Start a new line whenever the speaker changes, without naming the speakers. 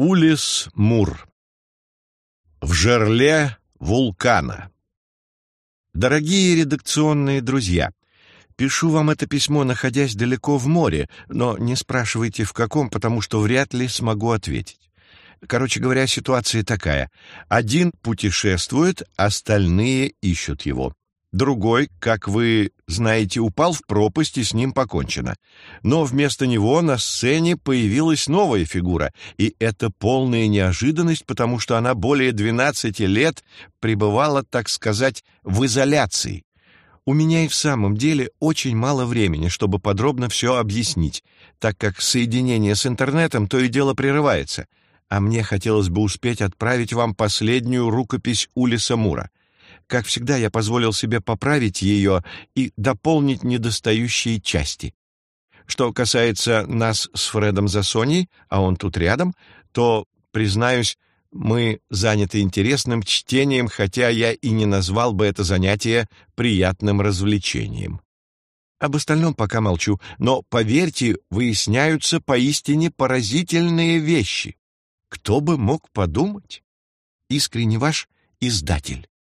Улис Мур. В жерле вулкана. Дорогие редакционные друзья, пишу вам это письмо, находясь далеко в море, но не спрашивайте в каком, потому что вряд ли смогу ответить. Короче говоря, ситуация такая. Один путешествует, остальные ищут его. Другой, как вы знаете, упал в пропасть, и с ним покончено. Но вместо него на сцене появилась новая фигура, и это полная неожиданность, потому что она более 12 лет пребывала, так сказать, в изоляции. У меня и в самом деле очень мало времени, чтобы подробно все объяснить, так как соединение с интернетом то и дело прерывается, а мне хотелось бы успеть отправить вам последнюю рукопись Улиса Мура. Как всегда, я позволил себе поправить ее и дополнить недостающие части. Что касается нас с Фредом за Соней, а он тут рядом, то, признаюсь, мы заняты интересным чтением, хотя я и не назвал бы это занятие приятным развлечением. Об остальном пока молчу, но, поверьте, выясняются поистине поразительные вещи. Кто бы мог подумать? Искренне ваш издатель.